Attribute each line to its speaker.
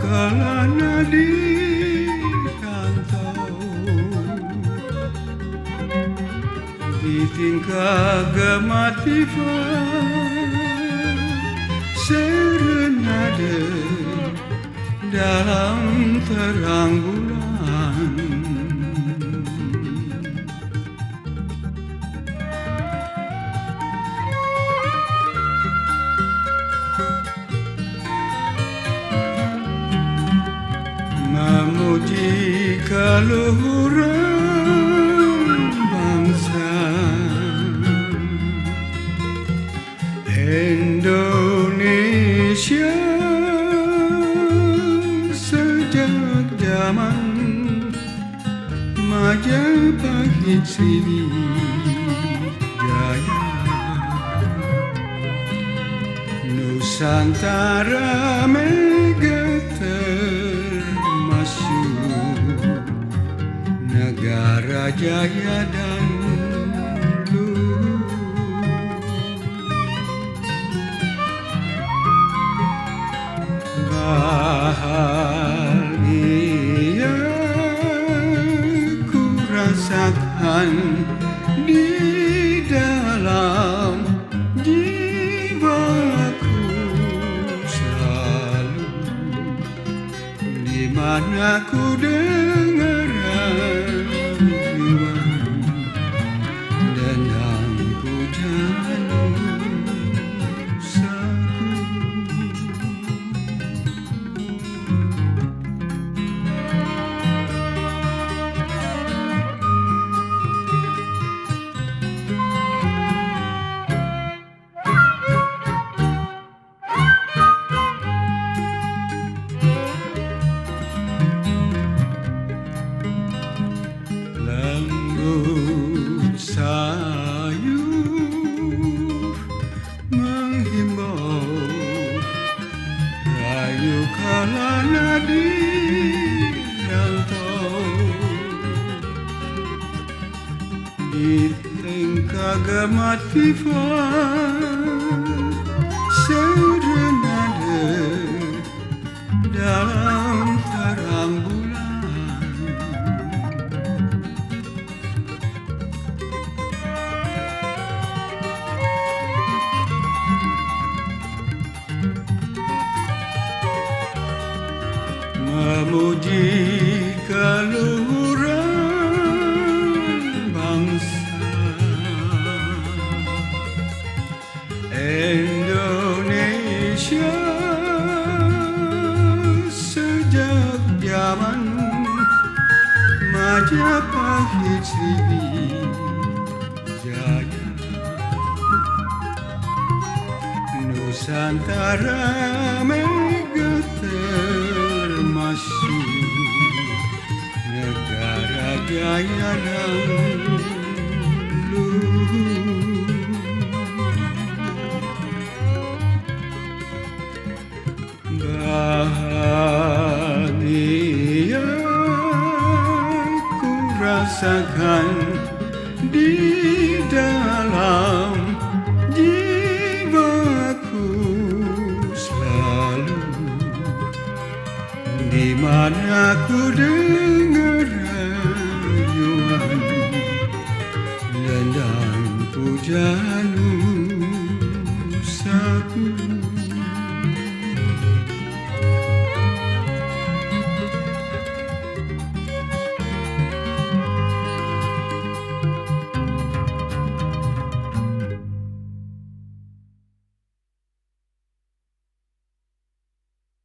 Speaker 1: kalana di rantau Di tingkah gematifan Serenade dalam terang bulan keluhuran bangsa Indonesia sejak zaman. Majapahit Sriwijaya Nusantara mega jaya dan. Bahagia ku rasakan di dalam jiwaku selalu di mana ku di tingkah gematifan serenade dalam terang bulan memuji keluhuran Indonesia sejak zaman Majapahit Sriwijaya Nusantara mega termasuk negara jaya dan rasakan di dalam jiwaku selalu. Di mana ku dengar rayuan dan pujaanmu satu